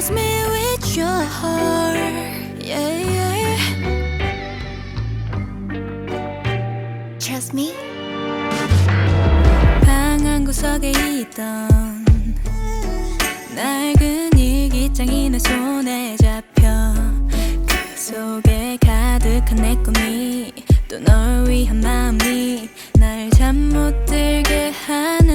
Trust me with your heart yeah, yeah. Trust me 방 한 구석에 있던 낡은 일기장이 내 손에 잡혀 그 속에 가득한 내 꿈이 또 널 위한 마음이 날 잠 못 들게 하는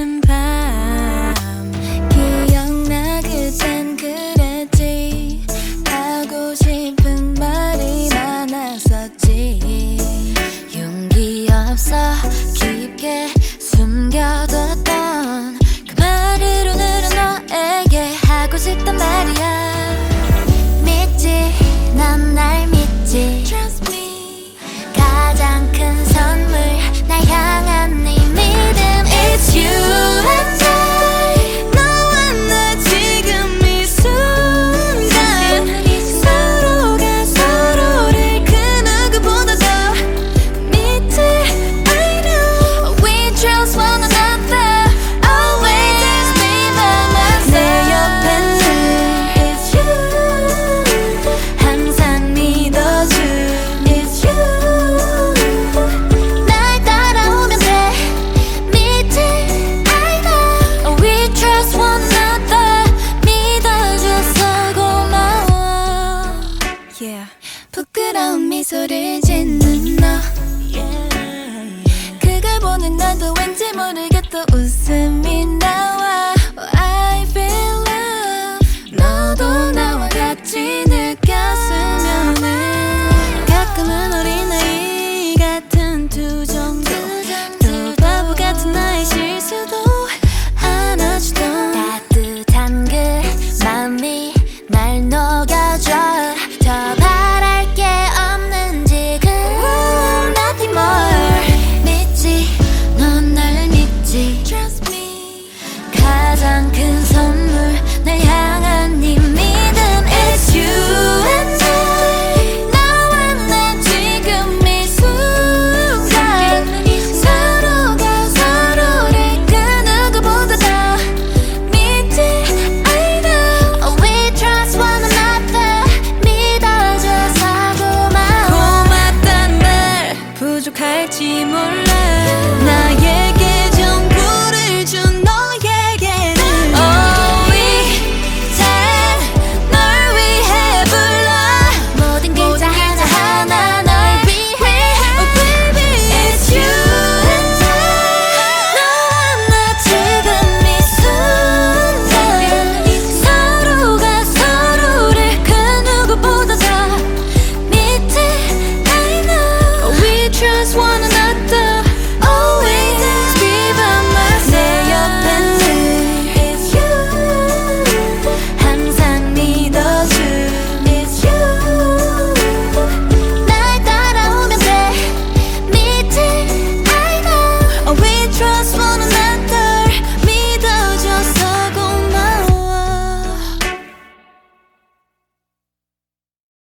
뭔지 모르게 또 웃음.